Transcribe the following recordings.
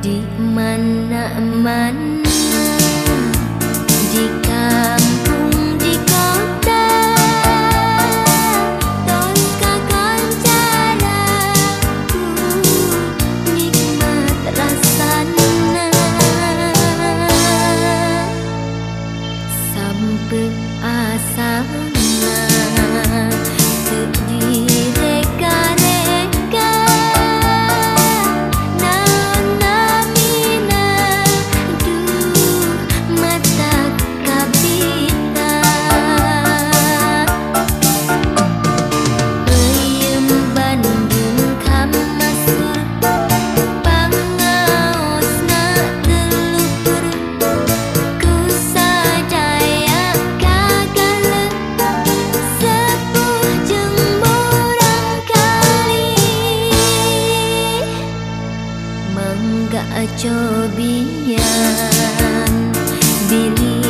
di mana mana jika gak cobian Bila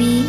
Vì